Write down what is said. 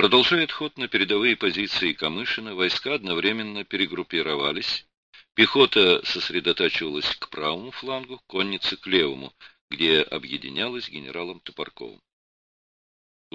Продолжая отход на передовые позиции Камышина, войска одновременно перегруппировались. Пехота сосредотачивалась к правому флангу, конница к левому, где объединялась генералом Топорковым.